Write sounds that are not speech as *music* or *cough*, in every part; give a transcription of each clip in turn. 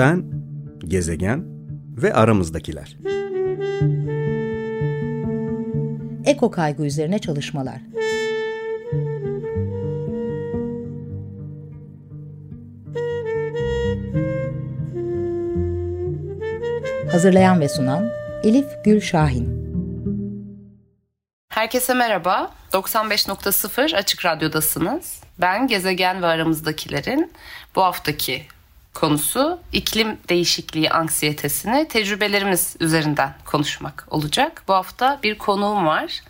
Ben, gezegen ve aramızdakiler. Eko kaygı üzerine çalışmalar. Hazırlayan ve sunan Elif Gül Şahin. Herkese merhaba. 95.0 Açık Radyo'dasınız. Ben Gezegen ve Aramızdakilerin bu haftaki konusu iklim değişikliği anksiyetesini tecrübelerimiz üzerinden konuşmak olacak. Bu hafta bir konuğum var.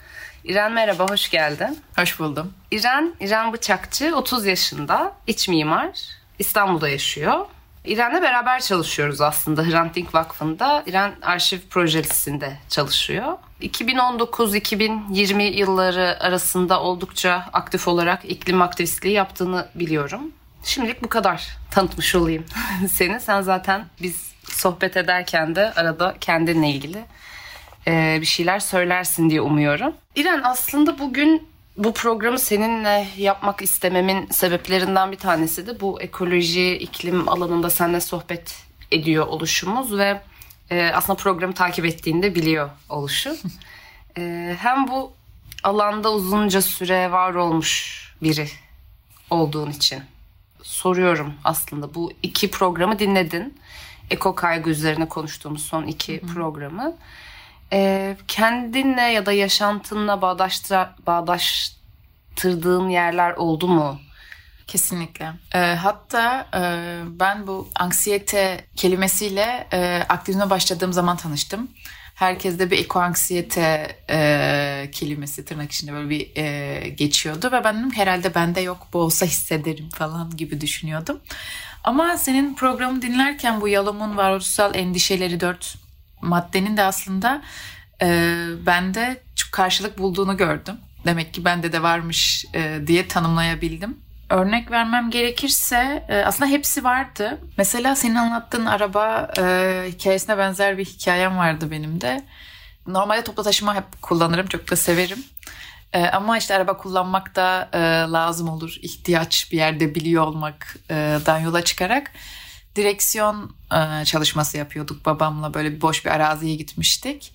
İren merhaba, hoş geldin. Hoş buldum. İren, İren Bıçakçı, 30 yaşında, iç mimar, İstanbul'da yaşıyor. İren'le beraber çalışıyoruz aslında Hrant Dink Vakfı'nda. İren arşiv projesinde çalışıyor. 2019-2020 yılları arasında oldukça aktif olarak iklim aktivistliği yaptığını biliyorum. Şimdilik bu kadar tanıtmış olayım *laughs* seni. Sen zaten biz sohbet ederken de arada kendinle ilgili e, bir şeyler söylersin diye umuyorum. İren aslında bugün bu programı seninle yapmak istememin sebeplerinden bir tanesi de bu ekoloji, iklim alanında seninle sohbet ediyor oluşumuz ve e, aslında programı takip ettiğinde biliyor oluşu. *laughs* e, hem bu alanda uzunca süre var olmuş biri olduğun için soruyorum aslında. Bu iki programı dinledin. Eko kaygı üzerine konuştuğumuz son iki Hı-hı. programı. Ee, kendinle ya da yaşantınla bağdaştır, bağdaştırdığın yerler oldu mu? Kesinlikle. E, hatta e, ben bu anksiyete kelimesiyle e, aktivizme başladığım zaman tanıştım. Herkeste bir ekoanksiyete e, kelimesi tırnak içinde böyle bir e, geçiyordu ve ben dedim herhalde bende yok bu olsa hissederim falan gibi düşünüyordum. Ama senin programı dinlerken bu Yalom'un varoluşsal endişeleri dört maddenin de aslında e, bende karşılık bulduğunu gördüm. Demek ki bende de varmış e, diye tanımlayabildim. Örnek vermem gerekirse e, aslında hepsi vardı. Mesela senin anlattığın araba e, hikayesine benzer bir hikayem vardı benim de. Normalde toplu taşıma hep kullanırım, çok da severim. E, ama işte araba kullanmak da e, lazım olur. ihtiyaç bir yerde biliyor olmaktan yola çıkarak direksiyon e, çalışması yapıyorduk babamla. Böyle boş bir araziye gitmiştik.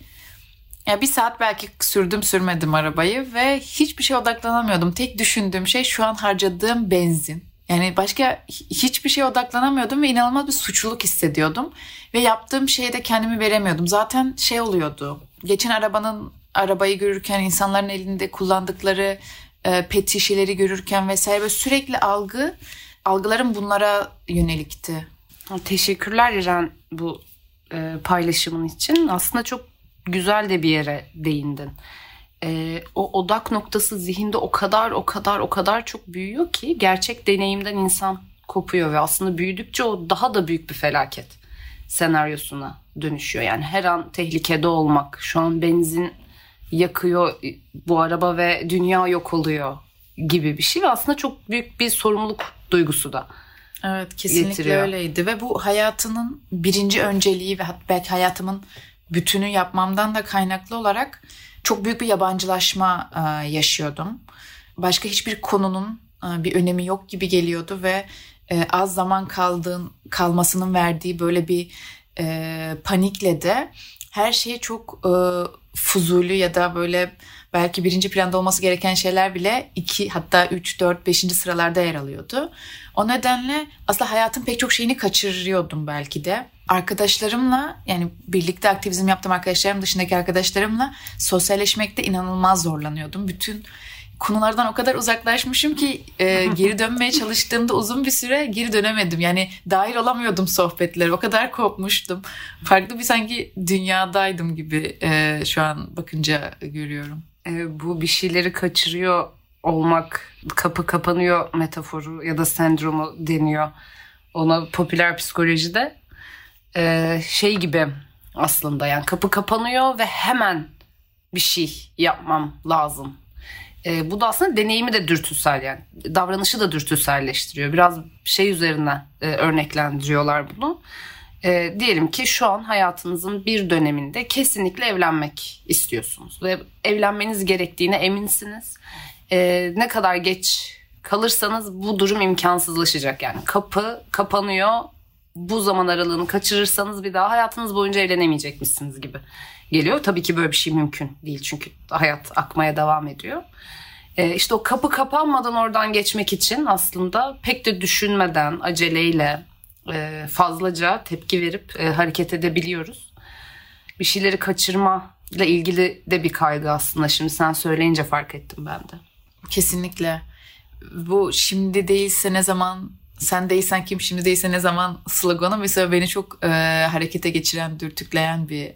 Ya bir saat belki sürdüm sürmedim arabayı ve hiçbir şey odaklanamıyordum. Tek düşündüğüm şey şu an harcadığım benzin. Yani başka hiçbir şeye odaklanamıyordum ve inanılmaz bir suçluluk hissediyordum. Ve yaptığım şeye de kendimi veremiyordum. Zaten şey oluyordu. Geçen arabanın arabayı görürken insanların elinde kullandıkları e, pet şişeleri görürken vesaire böyle sürekli algı algılarım bunlara yönelikti. Teşekkürler İren bu e, paylaşımın için. Aslında çok güzel de bir yere değindin. Ee, o odak noktası zihinde o kadar o kadar o kadar çok büyüyor ki gerçek deneyimden insan kopuyor ve aslında büyüdükçe o daha da büyük bir felaket senaryosuna dönüşüyor. Yani her an tehlikede olmak, şu an benzin yakıyor bu araba ve dünya yok oluyor gibi bir şey ve aslında çok büyük bir sorumluluk duygusu da Evet kesinlikle getiriyor. öyleydi ve bu hayatının birinci önceliği ve belki hayatımın bütünü yapmamdan da kaynaklı olarak çok büyük bir yabancılaşma e, yaşıyordum. Başka hiçbir konunun e, bir önemi yok gibi geliyordu ve e, az zaman kaldığın kalmasının verdiği böyle bir panikle de her şeyi çok fuzulü ya da böyle belki birinci planda olması gereken şeyler bile iki hatta üç, dört, beşinci sıralarda yer alıyordu. O nedenle aslında hayatın pek çok şeyini kaçırıyordum belki de. Arkadaşlarımla yani birlikte aktivizm yaptığım arkadaşlarım dışındaki arkadaşlarımla sosyalleşmekte inanılmaz zorlanıyordum. Bütün konulardan o kadar uzaklaşmışım ki e, *laughs* geri dönmeye çalıştığımda uzun bir süre geri dönemedim. Yani dahil olamıyordum sohbetlere. O kadar kopmuştum. Farklı bir sanki dünyadaydım gibi e, şu an bakınca görüyorum. E, bu bir şeyleri kaçırıyor olmak, kapı kapanıyor metaforu ya da sendromu deniyor. Ona popüler psikolojide e, şey gibi aslında yani kapı kapanıyor ve hemen bir şey yapmam lazım e, bu da aslında deneyimi de dürtüsel yani davranışı da dürtüselleştiriyor. Biraz şey üzerinden e, örneklendiriyorlar bunu. E, diyelim ki şu an hayatınızın bir döneminde kesinlikle evlenmek istiyorsunuz ve evlenmeniz gerektiğine eminsiniz. E, ne kadar geç kalırsanız bu durum imkansızlaşacak yani kapı kapanıyor bu zaman aralığını kaçırırsanız bir daha hayatınız boyunca evlenemeyecekmişsiniz gibi geliyor. Tabii ki böyle bir şey mümkün değil çünkü hayat akmaya devam ediyor. Ee, işte o kapı kapanmadan oradan geçmek için aslında pek de düşünmeden aceleyle e, fazlaca tepki verip e, hareket edebiliyoruz. Bir şeyleri kaçırma ile ilgili de bir kaygı aslında. Şimdi sen söyleyince fark ettim ben de. Kesinlikle. Bu şimdi değilse ne zaman sen değilsen kim şimdi değilse ne zaman sloganı mesela beni çok e, harekete geçiren, dürtükleyen bir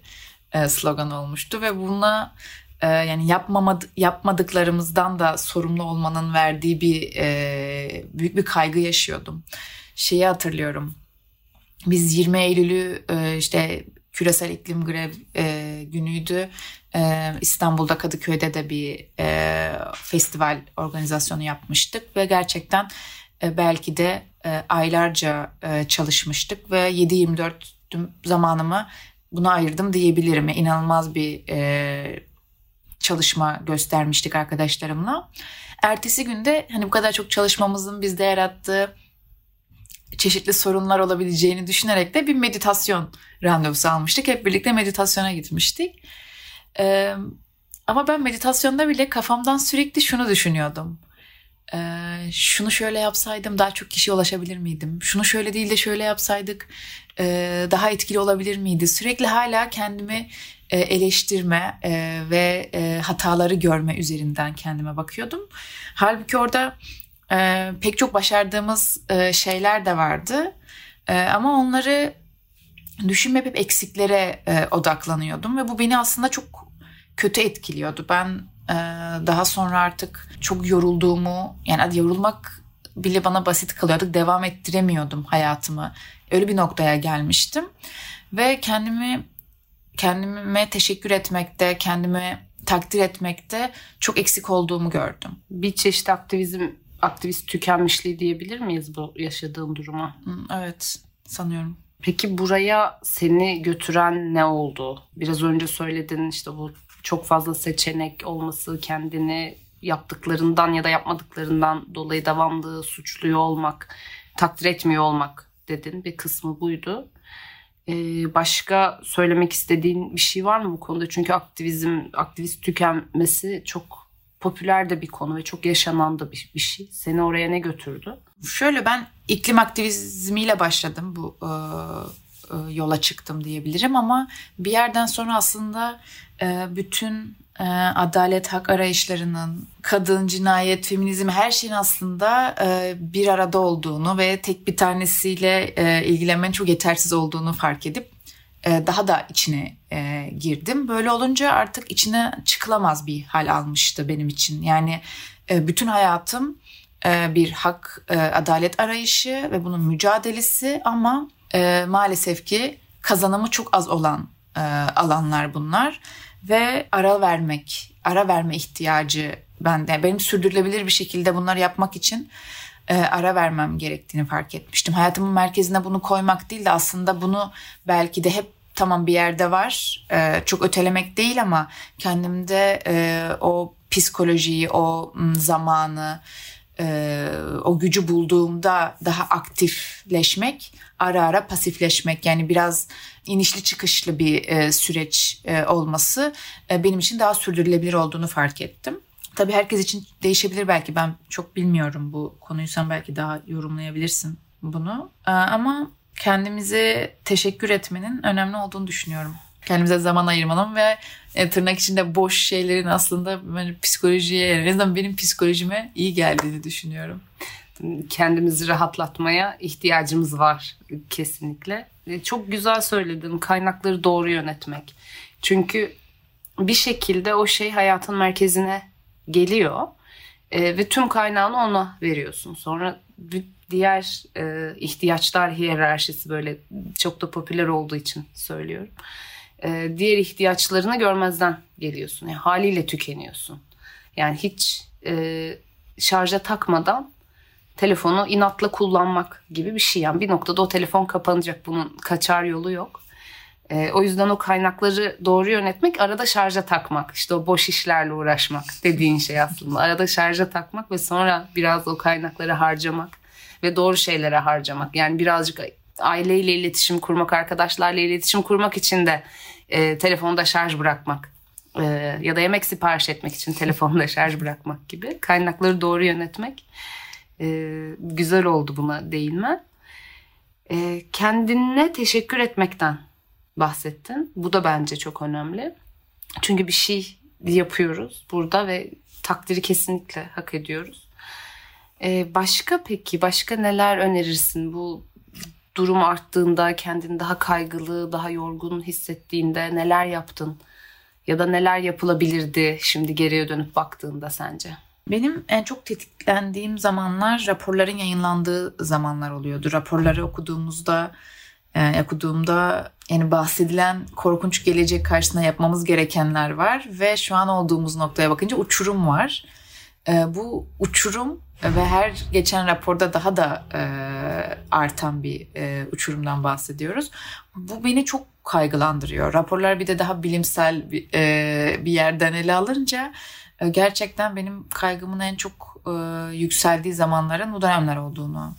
e, slogan olmuştu ve buna e, yani yapmamadı, yapmadıklarımızdan da sorumlu olmanın verdiği bir e, büyük bir kaygı yaşıyordum. Şeyi hatırlıyorum. Biz 20 Eylül'ü e, işte küresel iklim grev e, günüydü. E, İstanbul'da Kadıköy'de de bir e, festival organizasyonu yapmıştık ve gerçekten belki de e, aylarca e, çalışmıştık ve 7-24 zamanımı buna ayırdım diyebilirim. İnanılmaz bir e, çalışma göstermiştik arkadaşlarımla. Ertesi günde hani bu kadar çok çalışmamızın bizde yarattığı çeşitli sorunlar olabileceğini düşünerek de bir meditasyon randevusu almıştık. Hep birlikte meditasyona gitmiştik. Ee, ama ben meditasyonda bile kafamdan sürekli şunu düşünüyordum. Ee, şunu şöyle yapsaydım daha çok kişiye ulaşabilir miydim? Şunu şöyle değil de şöyle yapsaydık e, daha etkili olabilir miydi? Sürekli hala kendimi e, eleştirme e, ve e, hataları görme üzerinden kendime bakıyordum. Halbuki orada e, pek çok başardığımız e, şeyler de vardı. E, ama onları düşünmeyip hep eksiklere e, odaklanıyordum ve bu beni aslında çok kötü etkiliyordu. Ben daha sonra artık çok yorulduğumu yani hadi yorulmak bile bana basit kalıyordu. Devam ettiremiyordum hayatımı. Öyle bir noktaya gelmiştim ve kendimi kendime teşekkür etmekte, kendimi takdir etmekte çok eksik olduğumu gördüm. Bir çeşit aktivizm aktivist tükenmişliği diyebilir miyiz bu yaşadığın duruma? Evet sanıyorum. Peki buraya seni götüren ne oldu? Biraz önce söyledin işte bu çok fazla seçenek olması, kendini yaptıklarından ya da yapmadıklarından dolayı devamlı suçluyor olmak, takdir etmiyor olmak dedin. Bir kısmı buydu. Ee, başka söylemek istediğin bir şey var mı bu konuda? Çünkü aktivizm, aktivist tükenmesi çok popüler de bir konu ve çok yaşanan da bir, bir şey. Seni oraya ne götürdü? Şöyle ben iklim aktivizmiyle başladım bu e, e, yola çıktım diyebilirim ama bir yerden sonra aslında bütün e, adalet hak arayışlarının kadın cinayet feminizm her şeyin aslında e, bir arada olduğunu ve tek bir tanesiyle e, ilgilenmenin çok yetersiz olduğunu fark edip e, daha da içine e, girdim. Böyle olunca artık içine çıkılamaz bir hal almıştı benim için. Yani e, bütün hayatım bir hak, adalet arayışı ve bunun mücadelesi ama maalesef ki kazanımı çok az olan alanlar bunlar ve ara vermek, ara verme ihtiyacı bende. Benim sürdürülebilir bir şekilde bunları yapmak için ara vermem gerektiğini fark etmiştim. Hayatımın merkezine bunu koymak değil de aslında bunu belki de hep tamam bir yerde var. E, çok ötelemek değil ama kendimde e, o psikolojiyi, o zamanı, e, o gücü bulduğumda daha aktifleşmek, ara ara pasifleşmek yani biraz inişli çıkışlı bir e, süreç e, olması e, benim için daha sürdürülebilir olduğunu fark ettim. Tabii herkes için değişebilir belki ben çok bilmiyorum bu konuyu sen belki daha yorumlayabilirsin bunu. E, ama kendimize teşekkür etmenin önemli olduğunu düşünüyorum. Kendimize zaman ayırmanın ve e, tırnak içinde boş şeylerin aslında böyle psikolojiye en azından benim psikolojime iyi geldiğini düşünüyorum. Kendimizi rahatlatmaya ihtiyacımız var kesinlikle. E, çok güzel söyledin kaynakları doğru yönetmek. Çünkü bir şekilde o şey hayatın merkezine geliyor e, ve tüm kaynağını ona veriyorsun. Sonra diğer e, ihtiyaçlar hiyerarşisi böyle çok da popüler olduğu için söylüyorum. E, diğer ihtiyaçlarını görmezden geliyorsun. Yani haliyle tükeniyorsun. Yani hiç e, şarja takmadan telefonu inatla kullanmak gibi bir şey. Yani bir noktada o telefon kapanacak. Bunun kaçar yolu yok. E, o yüzden o kaynakları doğru yönetmek, arada şarja takmak. işte o boş işlerle uğraşmak dediğin şey aslında. Arada şarja takmak ve sonra biraz o kaynakları harcamak ve doğru şeylere harcamak. Yani birazcık aileyle iletişim kurmak, arkadaşlarla iletişim kurmak için de e, telefonda şarj bırakmak e, ya da yemek sipariş etmek için telefonda şarj bırakmak gibi kaynakları doğru yönetmek e, güzel oldu buna değinme. E, kendine teşekkür etmekten bahsettin. Bu da bence çok önemli. Çünkü bir şey yapıyoruz burada ve takdiri kesinlikle hak ediyoruz. Ee, başka peki başka neler önerirsin bu durum arttığında kendini daha kaygılı, daha yorgun hissettiğinde neler yaptın? Ya da neler yapılabilirdi şimdi geriye dönüp baktığında sence? Benim en çok tetiklendiğim zamanlar raporların yayınlandığı zamanlar oluyordu. Raporları okuduğumuzda e, okuduğumda yani bahsedilen korkunç gelecek karşısında yapmamız gerekenler var ve şu an olduğumuz noktaya bakınca uçurum var. E, bu uçurum ve her geçen raporda daha da e, artan bir e, uçurumdan bahsediyoruz. Bu beni çok kaygılandırıyor. Raporlar bir de daha bilimsel bir, e, bir yerden ele alınca gerçekten benim kaygımın en çok e, yükseldiği zamanların bu dönemler olduğunu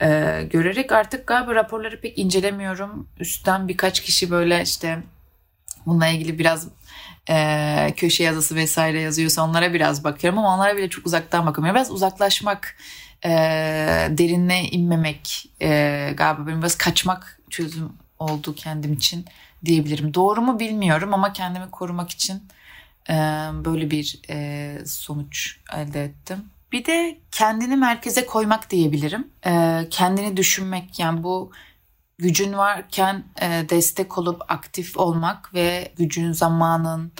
e, görerek artık galiba raporları pek incelemiyorum. Üstten birkaç kişi böyle işte bununla ilgili biraz e, köşe yazısı vesaire yazıyorsa onlara biraz bakıyorum ama onlara bile çok uzaktan bakamıyorum. Biraz uzaklaşmak, e, derinle inmemek e, galiba benim biraz kaçmak çözüm oldu kendim için diyebilirim. Doğru mu bilmiyorum ama kendimi korumak için böyle bir sonuç elde ettim. Bir de kendini merkeze koymak diyebilirim. Kendini düşünmek yani bu gücün varken destek olup aktif olmak ve gücün zamanın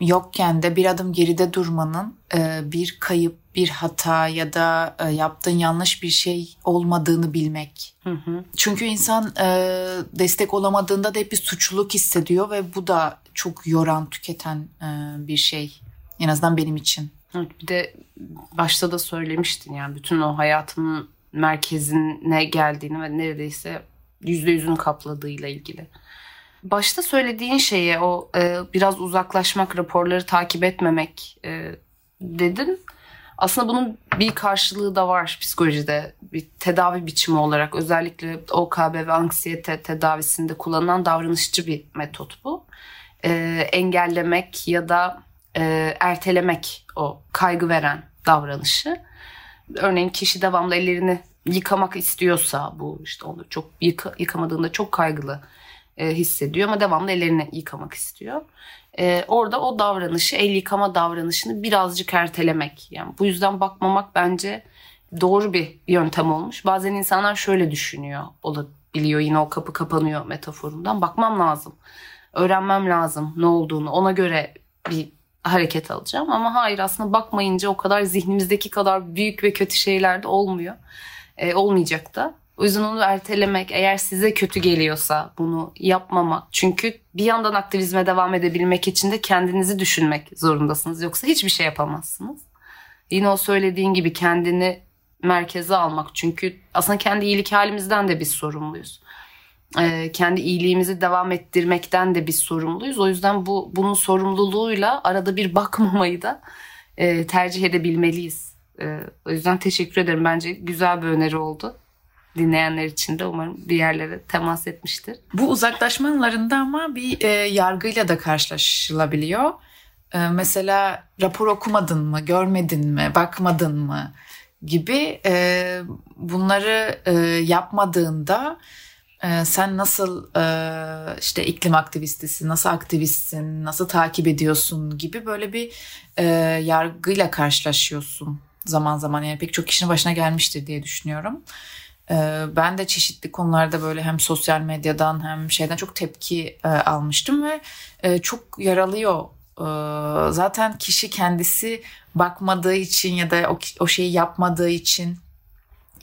yokken de bir adım geride durmanın e, bir kayıp, bir hata ya da e, yaptığın yanlış bir şey olmadığını bilmek. Hı hı. Çünkü insan e, destek olamadığında da hep bir suçluluk hissediyor ve bu da çok yoran, tüketen bir şey. En azından benim için. Evet, bir de başta da söylemiştin yani bütün o hayatımın merkezine geldiğini ve neredeyse yüzde yüzünü kapladığıyla ilgili. Başta söylediğin şeye o e, biraz uzaklaşmak, raporları takip etmemek e, dedin. Aslında bunun bir karşılığı da var psikolojide. Bir tedavi biçimi olarak özellikle OKB ve anksiyete tedavisinde kullanılan davranışçı bir metot bu. E, engellemek ya da e, ertelemek o kaygı veren davranışı. Örneğin kişi devamlı ellerini yıkamak istiyorsa bu işte onu çok yıka, yıkamadığında çok kaygılı e, hissediyor ama devamlı ellerini yıkamak istiyor. E, orada o davranışı el yıkama davranışını birazcık ertelemek. Yani bu yüzden bakmamak bence doğru bir yöntem olmuş. Bazen insanlar şöyle düşünüyor olabiliyor yine o kapı kapanıyor metaforundan. Bakmam lazım. Öğrenmem lazım ne olduğunu. Ona göre bir hareket alacağım. Ama hayır aslında bakmayınca o kadar zihnimizdeki kadar büyük ve kötü şeyler de olmuyor. E, olmayacak da. O yüzden onu ertelemek eğer size kötü geliyorsa bunu yapmamak. Çünkü bir yandan aktivizme devam edebilmek için de kendinizi düşünmek zorundasınız. Yoksa hiçbir şey yapamazsınız. Yine o söylediğin gibi kendini merkeze almak. Çünkü aslında kendi iyilik halimizden de biz sorumluyuz. Ee, kendi iyiliğimizi devam ettirmekten de biz sorumluyuz. O yüzden bu bunun sorumluluğuyla arada bir bakmamayı da e, tercih edebilmeliyiz. E, o yüzden teşekkür ederim. Bence güzel bir öneri oldu. Dinleyenler için de umarım bir yerlere temas etmiştir. Bu uzaklaşmalarında ama bir e, yargıyla da karşılaşılabiliyor. E, mesela rapor okumadın mı, görmedin mi, bakmadın mı gibi e, bunları e, yapmadığında e, sen nasıl e, işte iklim aktivistisin, nasıl aktivistsin, nasıl takip ediyorsun gibi böyle bir e, yargıyla karşılaşıyorsun zaman zaman. Yani pek çok kişinin başına gelmiştir diye düşünüyorum. E, ben de çeşitli konularda böyle hem sosyal medyadan hem şeyden çok tepki e, almıştım ve e, çok yaralıyor. E, zaten kişi kendisi bakmadığı için ya da o, şeyi yapmadığı için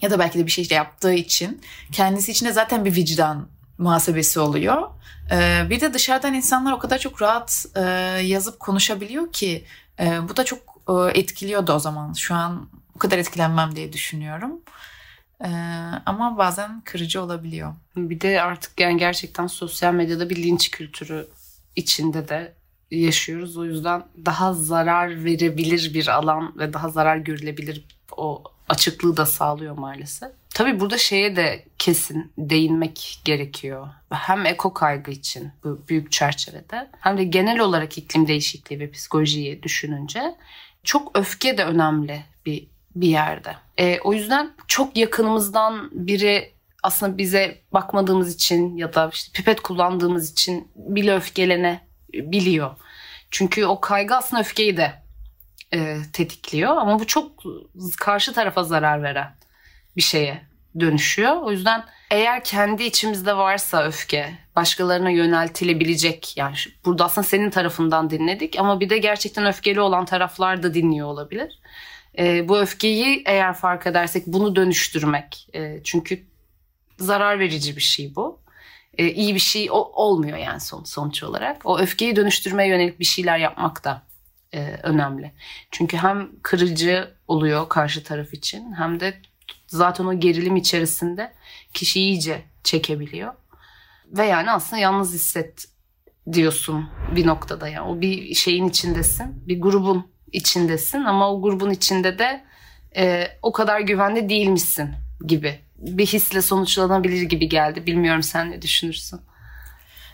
ya da belki de bir şey yaptığı için kendisi için de zaten bir vicdan muhasebesi oluyor. Ee, bir de dışarıdan insanlar o kadar çok rahat e, yazıp konuşabiliyor ki bu da çok etkiliyordu o zaman. Şu an o kadar etkilenmem diye düşünüyorum. E, ama bazen kırıcı olabiliyor. Bir de artık yani gerçekten sosyal medyada bir linç kültürü içinde de yaşıyoruz. O yüzden daha zarar verebilir bir alan ve daha zarar görülebilir o açıklığı da sağlıyor maalesef. Tabii burada şeye de kesin değinmek gerekiyor. Hem eko kaygı için bu büyük çerçevede hem de genel olarak iklim değişikliği ve psikolojiyi düşününce çok öfke de önemli bir bir yerde. E, o yüzden çok yakınımızdan biri aslında bize bakmadığımız için ya da işte pipet kullandığımız için bile öfkelene biliyor. Çünkü o kaygı aslında öfkeyi de e, tetikliyor ama bu çok karşı tarafa zarar veren bir şeye dönüşüyor. O yüzden eğer kendi içimizde varsa öfke başkalarına yöneltilebilecek yani burada aslında senin tarafından dinledik ama bir de gerçekten öfkeli olan taraflar da dinliyor olabilir. E, bu öfkeyi eğer fark edersek bunu dönüştürmek e, çünkü zarar verici bir şey bu. E, iyi bir şey o, olmuyor yani son, sonuç olarak. O öfkeyi dönüştürmeye yönelik bir şeyler yapmak da e, önemli. Çünkü hem kırıcı oluyor karşı taraf için hem de zaten o gerilim içerisinde kişi iyice çekebiliyor. Ve yani aslında yalnız hisset diyorsun bir noktada yani. O bir şeyin içindesin, bir grubun içindesin ama o grubun içinde de e, o kadar güvenli değilmişsin gibi bir hisle sonuçlanabilir gibi geldi. Bilmiyorum sen ne düşünürsün?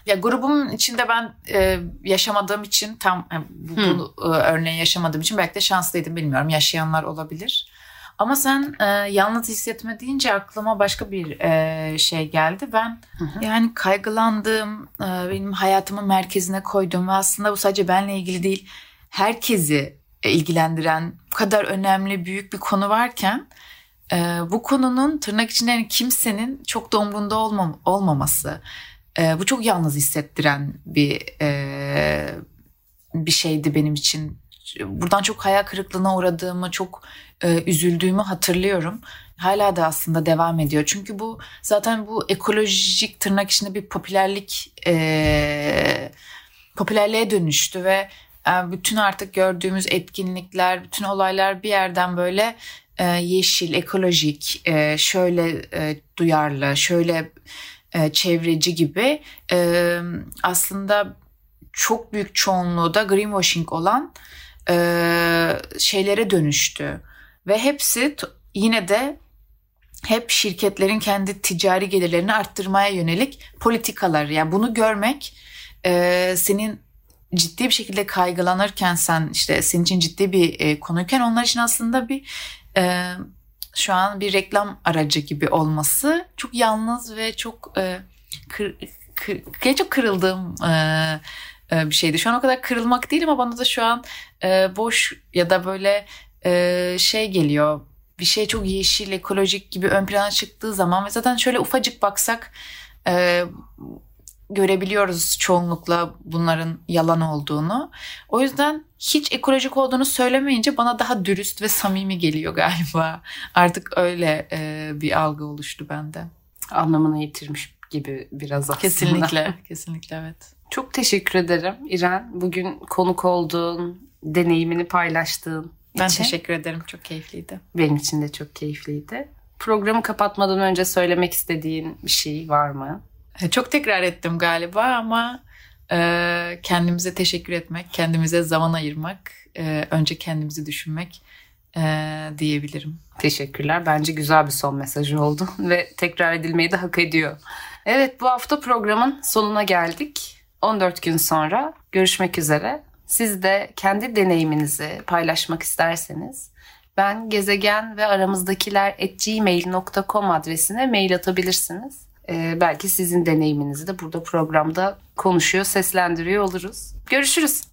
Ya grubumun içinde ben e, yaşamadığım için tam yani bu, hmm. e, örneği yaşamadığım için belki de şanslıydım bilmiyorum. Yaşayanlar olabilir. Ama sen e, yalnız hissetme deyince aklıma başka bir e, şey geldi. Ben hı hı. yani kaygılandığım, e, benim hayatımın merkezine koyduğum ve aslında bu sadece benle ilgili değil, herkesi ilgilendiren bu kadar önemli büyük bir konu varken e, bu konunun tırnak içinde yani kimsenin çok da umrunda olmam, olmaması e, bu çok yalnız hissettiren bir e, bir şeydi benim için. Buradan çok hayal kırıklığına uğradığımı, çok e, üzüldüğümü hatırlıyorum. Hala da aslında devam ediyor. Çünkü bu zaten bu ekolojik tırnak içinde bir popülerlik e, popülerliğe dönüştü ve bütün artık gördüğümüz etkinlikler, bütün olaylar bir yerden böyle e, yeşil, ekolojik, e, şöyle duyarlı, şöyle çevreci gibi aslında çok büyük çoğunluğu da greenwashing olan şeylere dönüştü. Ve hepsi yine de hep şirketlerin kendi ticari gelirlerini arttırmaya yönelik politikalar. Yani bunu görmek senin ciddi bir şekilde kaygılanırken sen işte senin için ciddi bir e, konuyken onlar için aslında bir e, şu an bir reklam aracı gibi olması çok yalnız ve çok e, kır, kır, çok kırıldığım e, e, bir şeydi. Şu an o kadar kırılmak değil ama bana da şu an e, boş ya da böyle e, şey geliyor. Bir şey çok yeşil, ekolojik gibi ön plana çıktığı zaman ve zaten şöyle ufacık baksak e, görebiliyoruz çoğunlukla bunların yalan olduğunu. O yüzden hiç ekolojik olduğunu söylemeyince bana daha dürüst ve samimi geliyor galiba. Artık öyle e, bir algı oluştu bende. Anlamını yitirmiş gibi biraz aslında. Kesinlikle, *laughs* kesinlikle evet. Çok teşekkür ederim İren. Bugün konuk olduğun, deneyimini paylaştığın ben için. teşekkür ederim. Çok keyifliydi. Benim için de çok keyifliydi. Programı kapatmadan önce söylemek istediğin bir şey var mı? E, çok tekrar ettim galiba ama e, kendimize teşekkür etmek, kendimize zaman ayırmak, e, önce kendimizi düşünmek e, diyebilirim. Teşekkürler. Bence güzel bir son mesajı oldu *laughs* ve tekrar edilmeyi de hak ediyor. Evet bu hafta programın sonuna geldik. 14 gün sonra görüşmek üzere. Siz de kendi deneyiminizi paylaşmak isterseniz ben gezegen ve aramızdakiler at adresine mail atabilirsiniz. Ee, belki sizin deneyiminizi de burada programda konuşuyor, seslendiriyor oluruz. Görüşürüz.